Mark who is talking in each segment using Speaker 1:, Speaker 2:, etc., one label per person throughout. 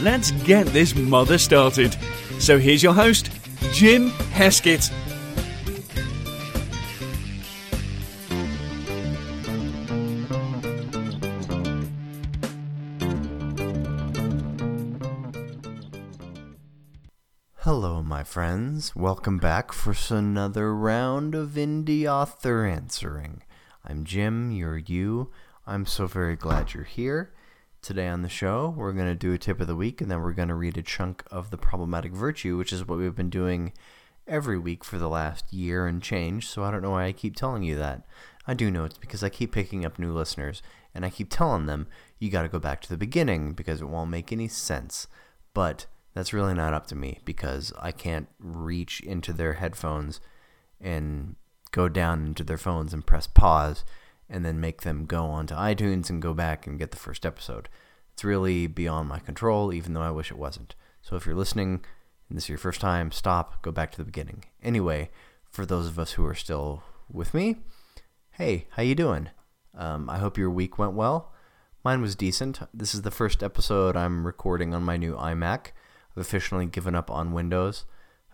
Speaker 1: let's get this mother started. So here's your host, Jim Heskett.
Speaker 2: Hello, my friends. Welcome back for another round of Indie Author Answering. I'm Jim, you're you. I'm so very glad you're here. Today on the show, we're going to do a tip of the week and then we're going to read a chunk of the problematic virtue, which is what we've been doing every week for the last year and change. So I don't know why I keep telling you that. I do know it's because I keep picking up new listeners and I keep telling them you got to go back to the beginning because it won't make any sense. But that's really not up to me because I can't reach into their headphones and go down into their phones and press pause and then make them go onto iTunes and go back and get the first episode. It's really beyond my control, even though I wish it wasn't. So if you're listening and this is your first time, stop, go back to the beginning. Anyway, for those of us who are still with me, hey, how you doing? Um, I hope your week went well. Mine was decent. This is the first episode I'm recording on my new iMac. I've officially given up on Windows.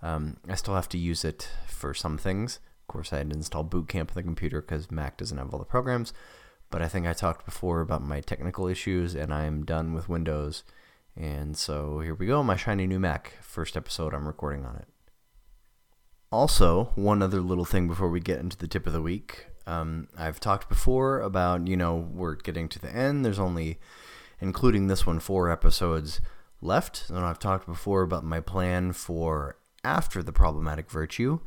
Speaker 2: Um, I still have to use it for some things. Course, I had to install Boot Camp on the computer because Mac doesn't have all the programs. But I think I talked before about my technical issues, and I'm done with Windows. And so here we go, my shiny new Mac. First episode I'm recording on it. Also, one other little thing before we get into the tip of the week. Um, I've talked before about, you know, we're getting to the end. There's only, including this one, four episodes left. And I've talked before about my plan for after the problematic virtue,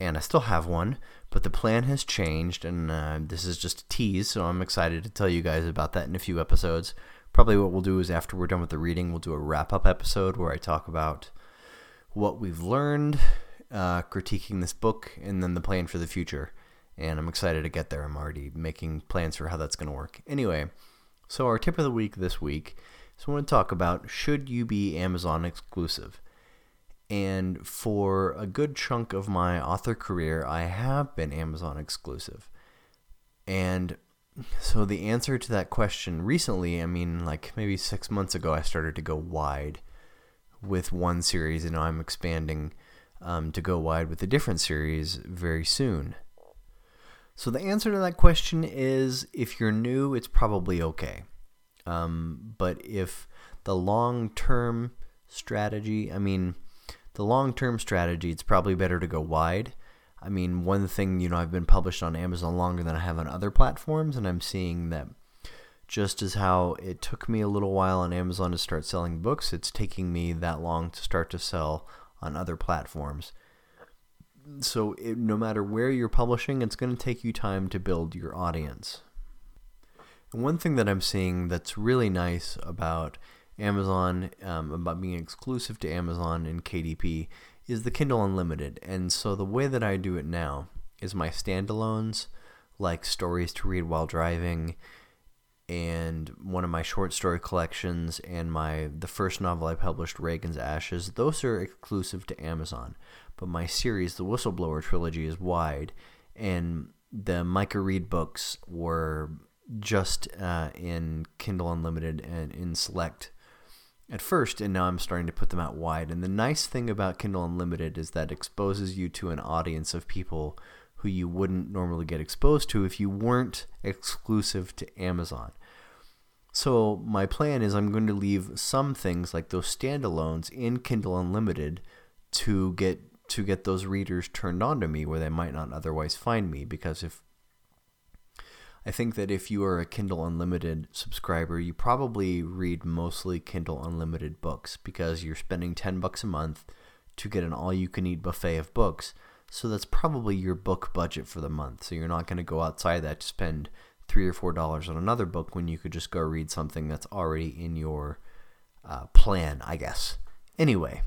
Speaker 2: and I still have one, but the plan has changed, and uh, this is just a tease, so I'm excited to tell you guys about that in a few episodes. Probably what we'll do is after we're done with the reading, we'll do a wrap up episode where I talk about what we've learned, uh, critiquing this book, and then the plan for the future. And I'm excited to get there. I'm already making plans for how that's going to work. Anyway, so our tip of the week this week so I want to talk about should you be Amazon exclusive? And for a good chunk of my author career, I have been Amazon exclusive. And so the answer to that question recently, I mean, like maybe six months ago, I started to go wide with one series, and now I'm expanding um, to go wide with a different series very soon. So the answer to that question is if you're new, it's probably okay. Um, but if the long term strategy, I mean, the long term strategy, it's probably better to go wide. I mean, one thing, you know, I've been published on Amazon longer than I have on other platforms, and I'm seeing that just as how it took me a little while on Amazon to start selling books, it's taking me that long to start to sell on other platforms. So, it, no matter where you're publishing, it's going to take you time to build your audience. And one thing that I'm seeing that's really nice about Amazon, um, about being exclusive to Amazon and KDP, is the Kindle Unlimited. And so the way that I do it now is my standalones, like stories to read while driving, and one of my short story collections, and my the first novel I published, Reagan's Ashes. Those are exclusive to Amazon. But my series, the Whistleblower trilogy, is wide, and the Micah Reed books were just uh, in Kindle Unlimited and in Select at first, and now I'm starting to put them out wide. And the nice thing about Kindle Unlimited is that exposes you to an audience of people who you wouldn't normally get exposed to if you weren't exclusive to Amazon. So my plan is I'm going to leave some things like those standalones in Kindle Unlimited to get to get those readers turned on to me where they might not otherwise find me because if I think that if you are a Kindle Unlimited subscriber, you probably read mostly Kindle Unlimited books because you're spending 10 bucks a month to get an all-you-can-eat buffet of books. So that's probably your book budget for the month. So you're not going to go outside that to spend 3 or 4 dollars on another book when you could just go read something that's already in your uh, plan, I guess. Anyway,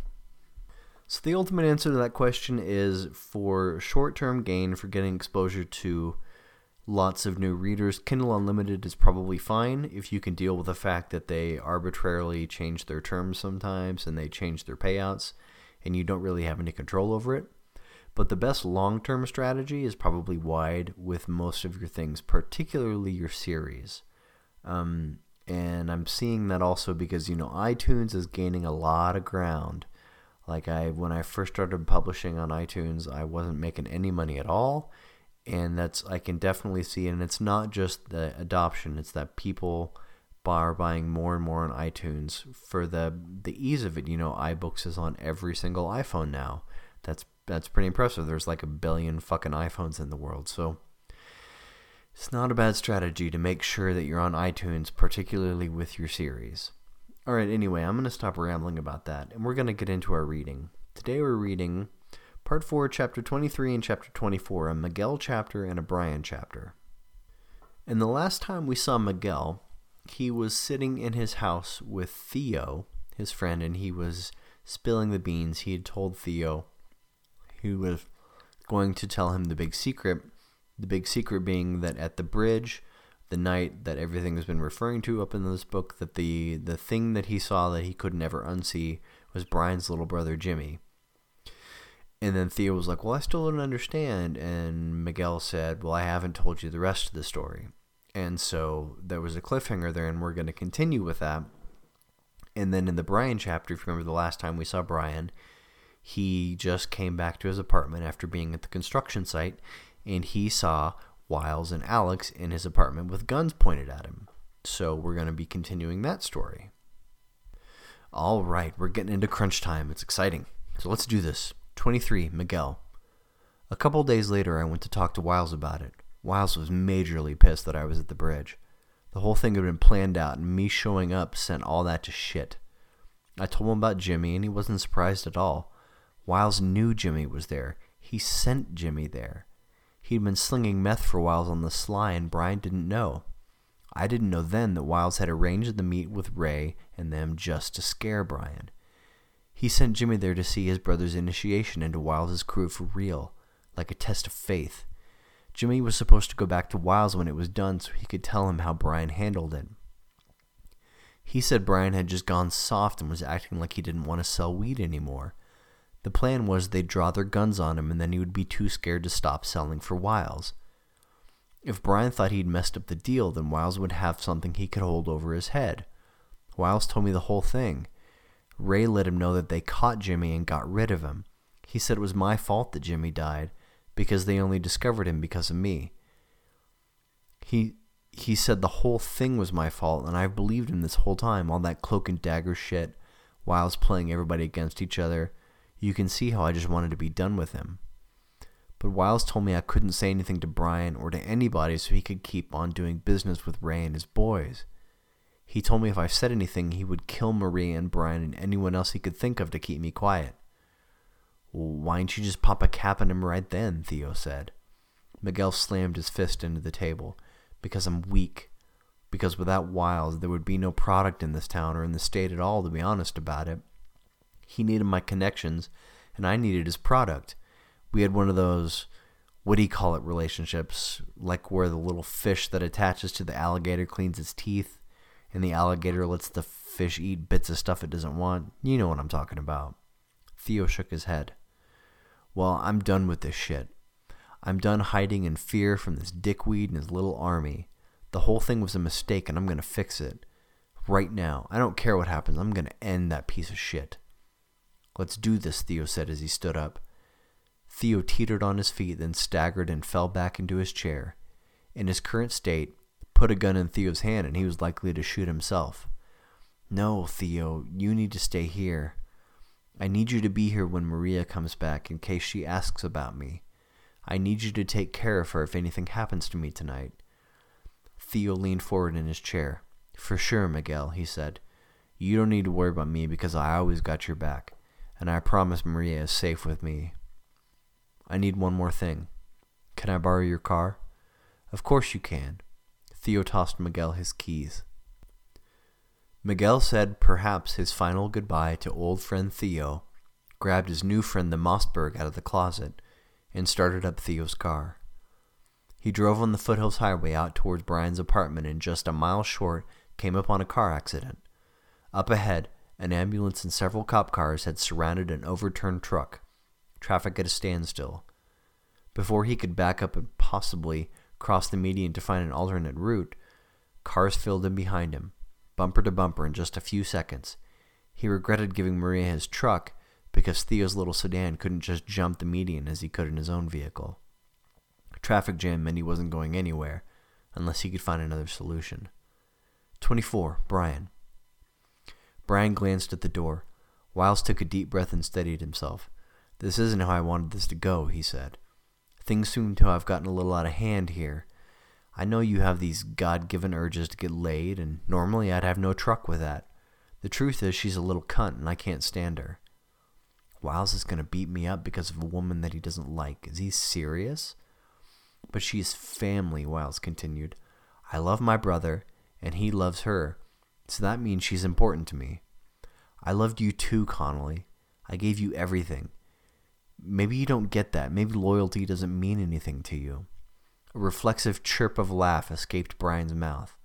Speaker 2: so the ultimate answer to that question is for short-term gain for getting exposure to lots of new readers, Kindle Unlimited is probably fine if you can deal with the fact that they arbitrarily change their terms sometimes and they change their payouts and you don't really have any control over it. But the best long term strategy is probably wide with most of your things, particularly your series. Um, and I'm seeing that also because, you know, iTunes is gaining a lot of ground. Like I when I first started publishing on iTunes, I wasn't making any money at all and that's I can definitely see and it's not just the adoption it's that people are buying more and more on iTunes for the the ease of it. You know iBooks is on every single iPhone now. That's that's pretty impressive. There's like a billion fucking iPhones in the world. So it's not a bad strategy to make sure that you're on iTunes particularly with your series. All right anyway I'm going to stop rambling about that and we're going to get into our reading. Today we're reading Part 4, Chapter 23 and Chapter 24, a Miguel chapter and a Brian chapter. And the last time we saw Miguel, he was sitting in his house with Theo, his friend, and he was spilling the beans. He had told Theo he was going to tell him the big secret. The big secret being that at the bridge, the night that everything has been referring to up in this book, that the, the thing that he saw that he could never unsee was Brian's little brother Jimmy. And then Theo was like, Well, I still don't understand. And Miguel said, Well, I haven't told you the rest of the story. And so there was a cliffhanger there, and we're going to continue with that. And then in the Brian chapter, if you remember the last time we saw Brian, he just came back to his apartment after being at the construction site, and he saw Wiles and Alex in his apartment with guns pointed at him. So we're going to be continuing that story. All right, we're getting into crunch time. It's exciting. So let's do this. 23. Miguel. A couple days later, I went to talk to Wiles about it. Wiles was majorly pissed that I was at the bridge. The whole thing had been planned out, and me showing up sent all that to shit. I told him about Jimmy, and he wasn't surprised at all. Wiles knew Jimmy was there. He sent Jimmy there. He'd been slinging meth for Wiles on the sly, and Brian didn't know. I didn't know then that Wiles had arranged the meet with Ray and them just to scare Brian. He sent Jimmy there to see his brother's initiation into Wiles' crew for real, like a test of faith. Jimmy was supposed to go back to Wiles when it was done so he could tell him how Brian handled it. He said Brian had just gone soft and was acting like he didn't want to sell weed anymore. The plan was they'd draw their guns on him and then he would be too scared to stop selling for Wiles. If Brian thought he'd messed up the deal, then Wiles would have something he could hold over his head. Wiles told me the whole thing. Ray let him know that they caught Jimmy and got rid of him. He said it was my fault that Jimmy died because they only discovered him because of me. He he said the whole thing was my fault and I've believed him this whole time, all that cloak and dagger shit while I was playing everybody against each other. You can see how I just wanted to be done with him. But Wiles told me I couldn't say anything to Brian or to anybody so he could keep on doing business with Ray and his boys. He told me if I said anything, he would kill Marie and Brian and anyone else he could think of to keep me quiet. Why didn't you just pop a cap on him right then? Theo said. Miguel slammed his fist into the table. Because I'm weak. Because without Wiles, there would be no product in this town or in the state at all, to be honest about it. He needed my connections, and I needed his product. We had one of those, what do you call it, relationships, like where the little fish that attaches to the alligator cleans its teeth and the alligator lets the fish eat bits of stuff it doesn't want. You know what I'm talking about. Theo shook his head. Well, I'm done with this shit. I'm done hiding in fear from this dickweed and his little army. The whole thing was a mistake, and I'm going to fix it. Right now. I don't care what happens. I'm going to end that piece of shit. Let's do this, Theo said as he stood up. Theo teetered on his feet, then staggered and fell back into his chair. In his current state, put a gun in Theo's hand and he was likely to shoot himself. No, Theo, you need to stay here. I need you to be here when Maria comes back in case she asks about me. I need you to take care of her if anything happens to me tonight. Theo leaned forward in his chair. For sure, Miguel, he said. You don't need to worry about me because I always got your back, and I promise Maria is safe with me. I need one more thing. Can I borrow your car? Of course you can. Theo tossed Miguel his keys. Miguel said perhaps his final goodbye to old friend Theo, grabbed his new friend the Mossberg out of the closet, and started up Theo's car. He drove on the foothills highway out towards Brian's apartment and just a mile short came upon a car accident. Up ahead, an ambulance and several cop cars had surrounded an overturned truck, traffic at a standstill. Before he could back up and possibly cross the median to find an alternate route, cars filled in behind him, bumper to bumper in just a few seconds. He regretted giving Maria his truck because Theo's little sedan couldn't just jump the median as he could in his own vehicle. Traffic jam meant he wasn't going anywhere unless he could find another solution. 24. Brian. Brian glanced at the door. Wiles took a deep breath and steadied himself. This isn't how I wanted this to go, he said. Things seem to have gotten a little out of hand here. I know you have these God given urges to get laid, and normally I'd have no truck with that. The truth is, she's a little cunt, and I can't stand her. Wiles is going to beat me up because of a woman that he doesn't like. Is he serious? But she's family, Wiles continued. I love my brother, and he loves her, so that means she's important to me. I loved you too, Connolly. I gave you everything. Maybe you don't get that. Maybe loyalty doesn't mean anything to you. A reflexive chirp of laugh escaped Brian's mouth.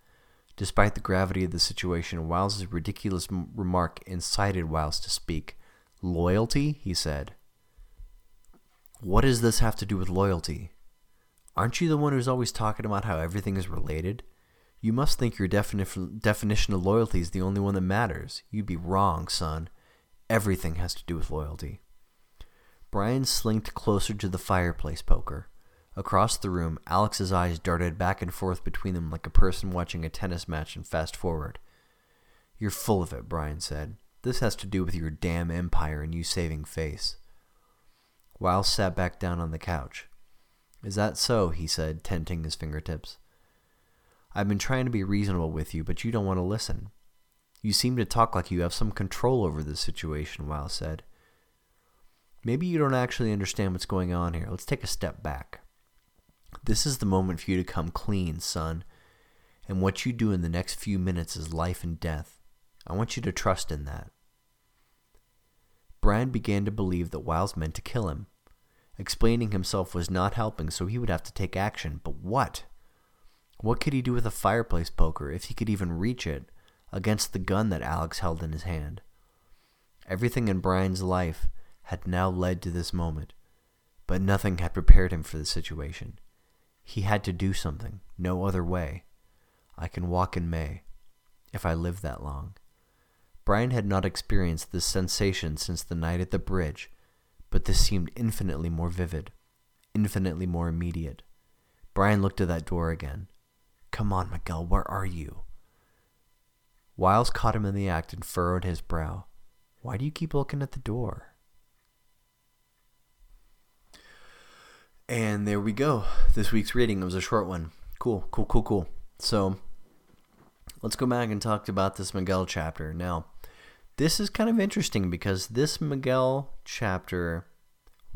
Speaker 2: Despite the gravity of the situation, Wiles's ridiculous remark incited Wiles to speak. Loyalty? he said. What does this have to do with loyalty? Aren't you the one who's always talking about how everything is related? You must think your defini- definition of loyalty is the only one that matters. You'd be wrong, son. Everything has to do with loyalty. Brian slinked closer to the fireplace poker. Across the room, Alex's eyes darted back and forth between them like a person watching a tennis match and fast forward. You're full of it, Brian said. This has to do with your damn empire and you saving face. Wiles sat back down on the couch. Is that so? he said, tenting his fingertips. I've been trying to be reasonable with you, but you don't want to listen. You seem to talk like you have some control over the situation, Wiles said. Maybe you don't actually understand what's going on here. Let's take a step back. This is the moment for you to come clean, son. And what you do in the next few minutes is life and death. I want you to trust in that. Brian began to believe that Wiles meant to kill him. Explaining himself was not helping, so he would have to take action. But what? What could he do with a fireplace poker, if he could even reach it, against the gun that Alex held in his hand? Everything in Brian's life had now led to this moment, but nothing had prepared him for the situation. He had to do something, no other way. I can walk in May, if I live that long. Brian had not experienced this sensation since the night at the bridge but this seemed infinitely more vivid, infinitely more immediate. Brian looked at that door again. Come on, Miguel, where are you? Wiles caught him in the act and furrowed his brow. Why do you keep looking at the door? And there we go. This week's reading it was a short one. Cool, cool, cool, cool. So let's go back and talk about this Miguel chapter. Now, this is kind of interesting because this Miguel chapter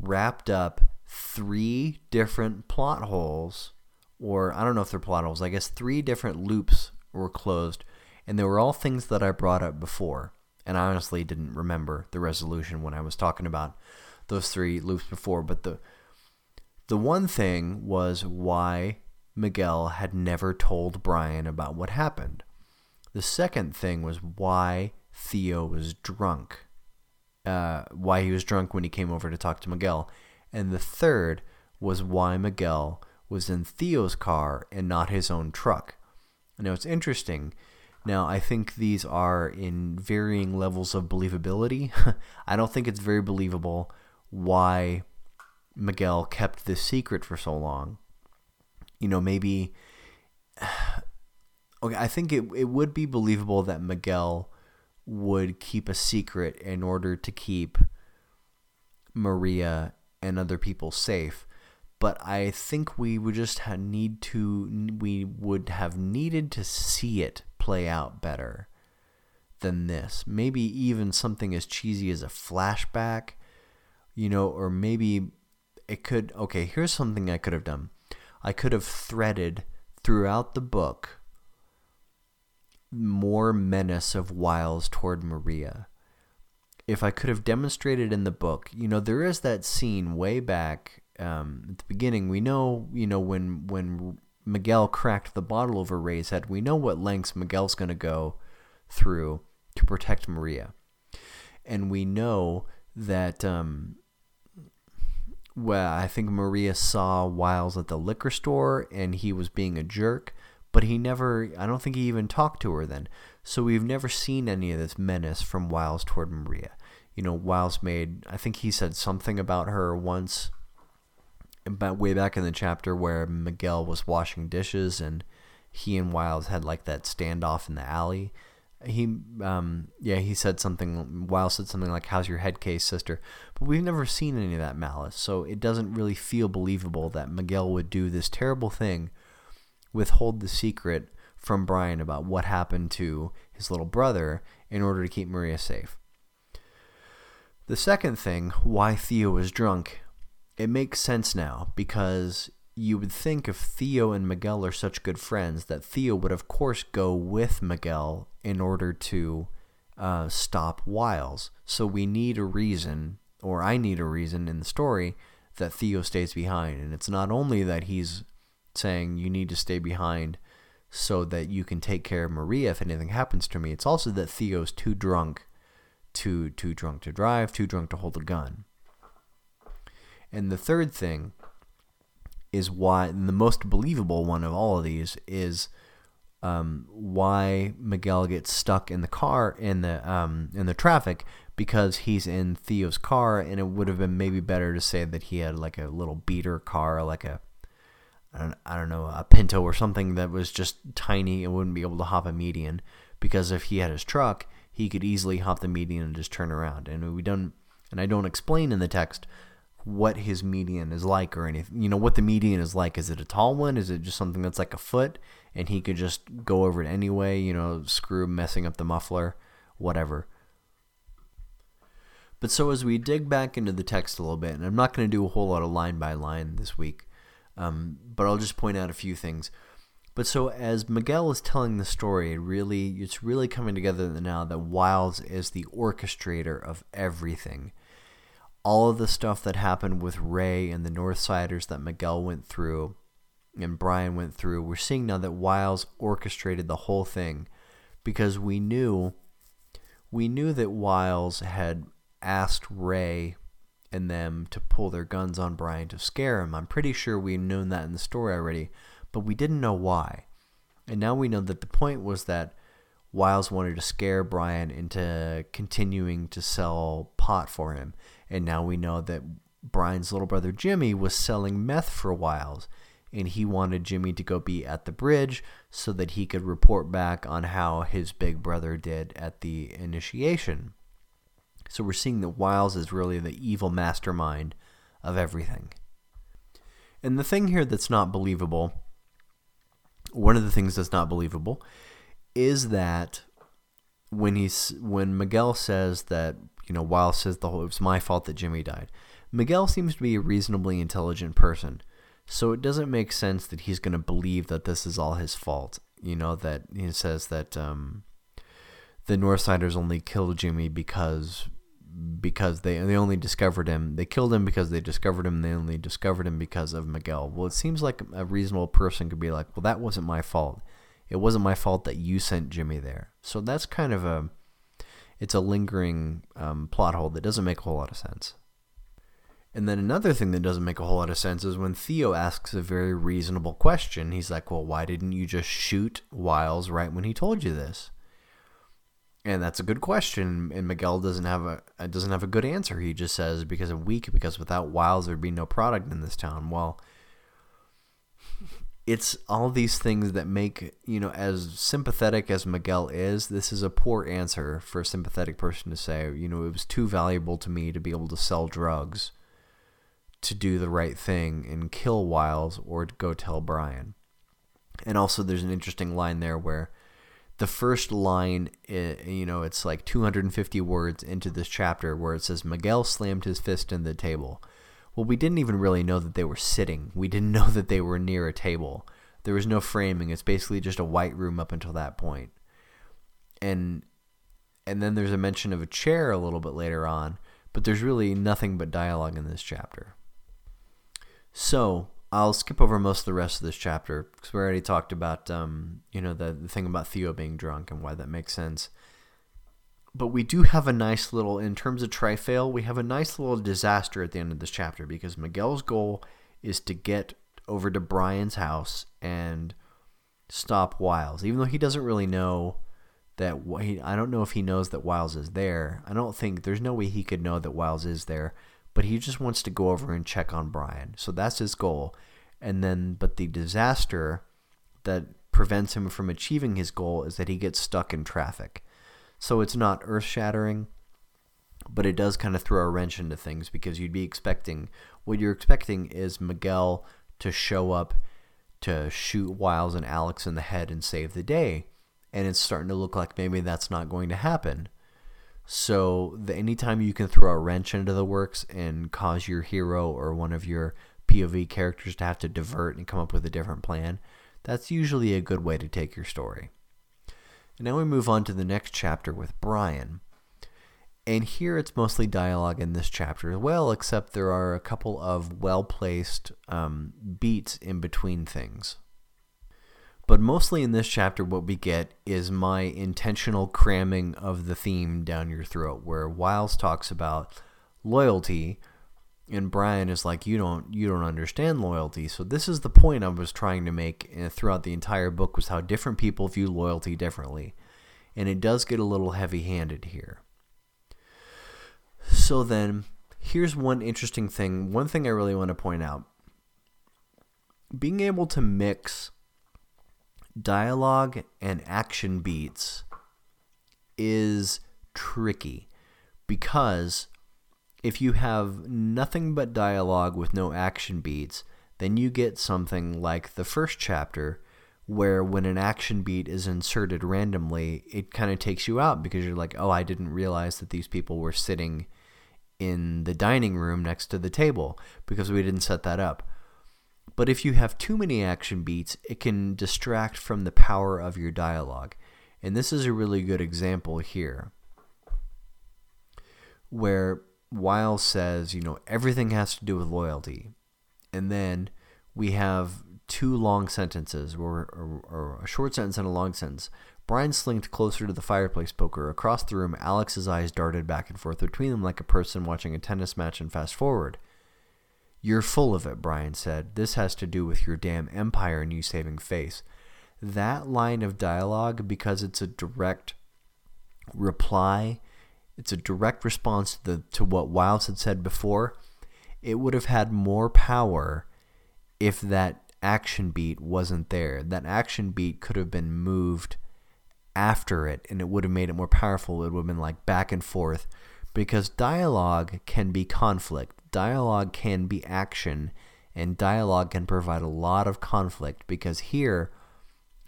Speaker 2: wrapped up three different plot holes, or I don't know if they're plot holes, I guess three different loops were closed, and they were all things that I brought up before. And I honestly didn't remember the resolution when I was talking about those three loops before, but the the one thing was why Miguel had never told Brian about what happened. The second thing was why Theo was drunk. Uh, why he was drunk when he came over to talk to Miguel. And the third was why Miguel was in Theo's car and not his own truck. Now, it's interesting. Now, I think these are in varying levels of believability. I don't think it's very believable why Miguel kept this secret for so long. You know, maybe. Okay, I think it, it would be believable that Miguel would keep a secret in order to keep Maria and other people safe. But I think we would just need to we would have needed to see it play out better than this. Maybe even something as cheesy as a flashback, you know, or maybe it could okay, here's something I could have done. I could have threaded throughout the book more menace of Wiles toward Maria. If I could have demonstrated in the book, you know, there is that scene way back um, at the beginning. We know, you know, when when Miguel cracked the bottle over Ray's head, we know what lengths Miguel's going to go through to protect Maria, and we know that. Um, well, I think Maria saw Wiles at the liquor store, and he was being a jerk but he never, I don't think he even talked to her then. So we've never seen any of this menace from Wiles toward Maria. You know, Wiles made, I think he said something about her once, about way back in the chapter where Miguel was washing dishes and he and Wiles had like that standoff in the alley. He, um, yeah, he said something, Wiles said something like, how's your head case, sister? But we've never seen any of that malice, so it doesn't really feel believable that Miguel would do this terrible thing withhold the secret from Brian about what happened to his little brother in order to keep Maria safe. The second thing, why Theo was drunk, it makes sense now because you would think if Theo and Miguel are such good friends that Theo would of course go with Miguel in order to uh, stop Wiles. So we need a reason, or I need a reason in the story that Theo stays behind. And it's not only that he's saying you need to stay behind so that you can take care of Maria if anything happens to me. It's also that Theo's too drunk to too drunk to drive, too drunk to hold a gun. And the third thing is why the most believable one of all of these is um, why Miguel gets stuck in the car in the um, in the traffic because he's in Theo's car, and it would have been maybe better to say that he had like a little beater car, like a I don't, I don't know, a Pinto or something that was just tiny and wouldn't be able to hop a median because if he had his truck, he could easily hop the median and just turn around. And we don't, and I don't explain in the text what his median is like or anything. You know, what the median is like. Is it a tall one? Is it just something that's like a foot and he could just go over it anyway, you know, screw messing up the muffler, whatever. But so as we dig back into the text a little bit, and I'm not going to do a whole lot of line by line this week, um, but I'll just point out a few things. But so as Miguel is telling the story, really it's really coming together now that Wiles is the orchestrator of everything. All of the stuff that happened with Ray and the Northsiders that Miguel went through and Brian went through, we're seeing now that Wiles orchestrated the whole thing because we knew we knew that Wiles had asked Ray and them to pull their guns on Brian to scare him. I'm pretty sure we've known that in the story already, but we didn't know why. And now we know that the point was that Wiles wanted to scare Brian into continuing to sell pot for him. And now we know that Brian's little brother Jimmy was selling meth for Wiles. And he wanted Jimmy to go be at the bridge so that he could report back on how his big brother did at the initiation. So we're seeing that Wiles is really the evil mastermind of everything. And the thing here that's not believable, one of the things that's not believable, is that when he's when Miguel says that you know Wiles says the whole it was my fault that Jimmy died. Miguel seems to be a reasonably intelligent person, so it doesn't make sense that he's going to believe that this is all his fault. You know that he says that um, the Northsiders only killed Jimmy because because they they only discovered him. They killed him because they discovered him. They only discovered him because of Miguel. Well, it seems like a reasonable person could be like, well, that wasn't my fault. It wasn't my fault that you sent Jimmy there. So that's kind of a it's a lingering um, plot hole that doesn't make a whole lot of sense. And then another thing that doesn't make a whole lot of sense is when Theo asks a very reasonable question. He's like, "Well, why didn't you just shoot Wiles right when he told you this?" And that's a good question, and Miguel doesn't have a uh, doesn't have a good answer. He just says because I'm weak, because without Wiles there'd be no product in this town. Well, it's all these things that make you know as sympathetic as Miguel is. This is a poor answer for a sympathetic person to say. You know, it was too valuable to me to be able to sell drugs, to do the right thing and kill Wiles, or go tell Brian. And also, there's an interesting line there where the first line, eh, you know, it's like 250 words into this chapter where it says Miguel slammed his fist in the table. Well, we didn't even really know that they were sitting. We didn't know that they were near a table. There was no framing. It's basically just a white room up until that point. and and then there's a mention of a chair a little bit later on, but there's really nothing but dialogue in this chapter. So I'll skip over most of the rest of this chapter because we already talked about, um, you know, the, the thing about Theo being drunk and why that makes sense. But we do have a nice little, in terms of try fail, we have a nice little disaster at the end of this chapter because Miguel's goal is to get over to Brian's house and stop Wiles, even though he doesn't really know that. I don't know if he knows that Wiles is there. I don't think there's no way he could know that Wiles is there but he just wants to go over and check on Brian. So that's his goal. And then, but the disaster that prevents him from achieving his goal is that he gets stuck in traffic. So it's not earth shattering, but it does kind of throw a wrench into things because you'd be expecting what you're expecting is Miguel to show up to shoot Wiles and Alex in the head and save the day. And it's starting to look like maybe that's not going to happen. So the, anytime you can throw a wrench into the works and cause your hero or one of your POV characters to have to divert and come up with a different plan, that's usually a good way to take your story. And now we move on to the next chapter with Brian. And here it's mostly dialogue in this chapter as well, except there are a couple of well placed um, beats in between things. But mostly in this chapter, what we get is my intentional cramming of the theme down your throat, where Wiles talks about loyalty, and Brian is like, "You don't, you don't understand loyalty." So this is the point I was trying to make eh, throughout the entire book was how different people view loyalty differently, and it does get a little heavy-handed here. So then, here's one interesting thing. One thing I really want to point out: being able to mix dialogue and action beats is tricky because if you have nothing but dialogue with no action beats, then you get something like the first chapter where when an action beat is inserted randomly, it kind of takes you out because you're like, oh, I didn't realize that these people were sitting in the dining room next to the table because we didn't set that up. But if you have too many action beats, it can distract from the power of your dialogue. And this is a really good example here where Wiles says, you know, everything has to do with loyalty. And then we have two long sentences, or, or, or, a short sentence and a long sentence. Brian slinked closer to the fireplace poker. Across the room, Alex's eyes darted back and forth between them like a person watching a tennis match and fast forward. You're full of it, Brian said. This has to do with your damn empire and you saving face. That line of dialogue, because it's a direct reply, it's a direct response to, the, to what Wiles had said before, it would have had more power if that action beat wasn't there. That action beat could have been moved after it and it would have made it more powerful. It would have been like back and forth because dialogue can be conflict dialogue can be action, and dialogue can provide a lot of conflict because here,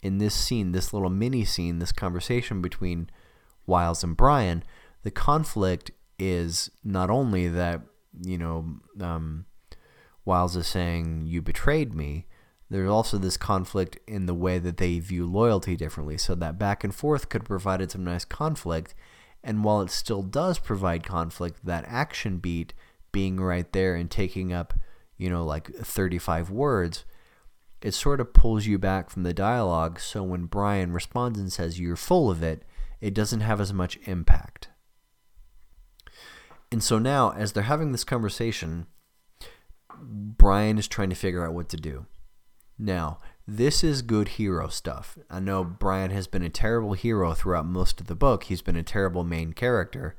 Speaker 2: in this scene, this little mini scene, this conversation between Wiles and Brian, the conflict is not only that, you know, um, Wiles is saying, You betrayed me. There's also this conflict in the way that they view loyalty differently. So that back and forth could have provided some nice conflict. And while it still does provide conflict, that action beat being right there and taking up, you know, like 35 words, it sort of pulls you back from the dialogue. So when Brian responds and says you're full of it, it doesn't have as much impact. And so now, as they're having this conversation, Brian is trying to figure out what to do. Now, this is good hero stuff. I know Brian has been a terrible hero throughout most of the book. He's been a terrible main character.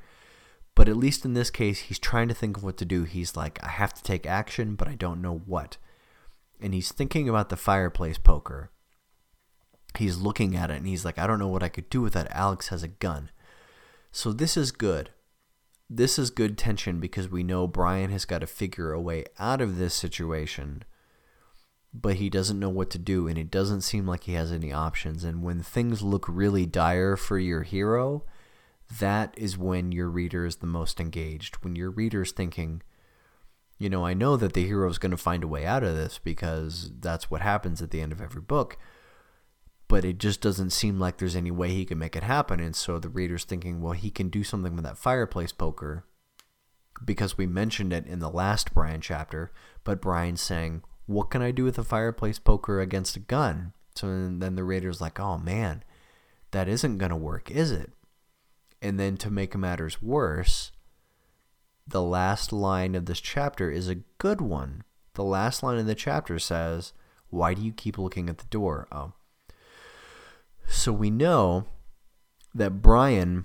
Speaker 2: But at least in this case, he's trying to think of what to do. He's like, I have to take action, but I don't know what. And he's thinking about the fireplace poker. He's looking at it and he's like, I don't know what I could do with that. Alex has a gun. So this is good. This is good tension because we know Brian has got to figure a way out of this situation, but he doesn't know what to do and it doesn't seem like he has any options. And when things look really dire for your hero, that is when your reader is the most engaged. When your reader is thinking, you know, I know that the hero is going to find a way out of this because that's what happens at the end of every book. but it just doesn't seem like there's any way he can make it happen. And so the reader's thinking, well, he can do something with that fireplace poker because we mentioned it in the last Brian chapter, but Brian's saying, what can I do with a fireplace poker against a gun? So then the reader's like, oh man, that isn't going to work, is it? And then to make matters worse, the last line of this chapter is a good one. The last line in the chapter says, Why do you keep looking at the door? Oh. So we know that Brian,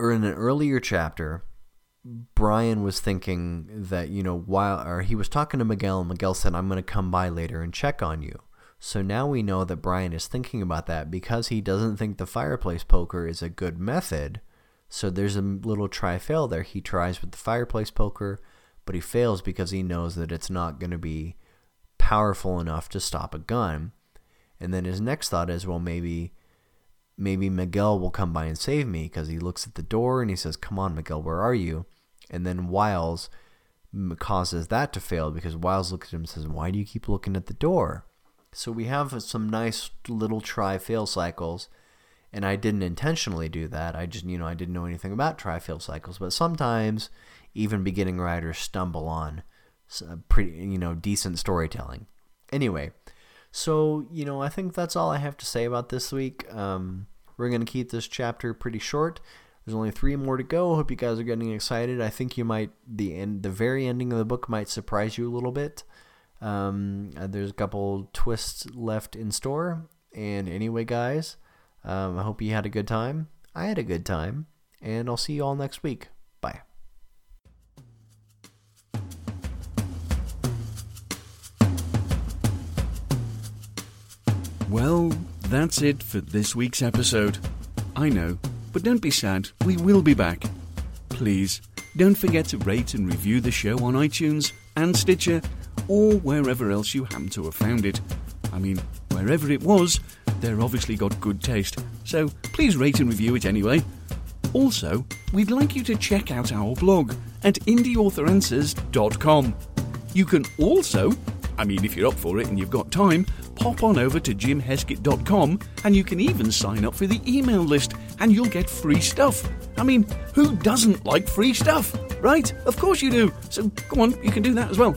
Speaker 2: or in an earlier chapter, Brian was thinking that, you know, while, or he was talking to Miguel, and Miguel said, I'm going to come by later and check on you. So now we know that Brian is thinking about that because he doesn't think the fireplace poker is a good method. So there's a little try fail there. He tries with the fireplace poker, but he fails because he knows that it's not going to be powerful enough to stop a gun. And then his next thought is, well, maybe maybe Miguel will come by and save me because he looks at the door and he says, "Come on, Miguel, where are you?" And then Wiles causes that to fail because Wiles looks at him and says, "Why do you keep looking at the door?" So we have some nice little try fail cycles. And I didn't intentionally do that. I just, you know, I didn't know anything about try fail cycles. But sometimes even beginning writers stumble on pretty, you know, decent storytelling. Anyway, so, you know, I think that's all I have to say about this week. Um, we're going to keep this chapter pretty short. There's only three more to go. Hope you guys are getting excited. I think you might the end, the very ending of the book might surprise you a little bit. Um, uh, there's a couple twists left in store. And anyway, guys, um, I hope you had a good time. I had a good time. And I'll see you all next week. Bye.
Speaker 1: Well, that's it for this week's episode. I know, but don't be sad, we will be back. Please, don't forget to rate and review the show on iTunes and Stitcher or wherever else you happen to have found it. I mean, wherever it was, they're obviously got good taste, so please rate and review it anyway. Also, we'd like you to check out our blog at indieauthoranswers.com. You can also, I mean, if you're up for it and you've got time, pop on over to jimheskett.com and you can even sign up for the email list and you'll get free stuff. I mean, who doesn't like free stuff, right? Of course you do. So go on, you can do that as well.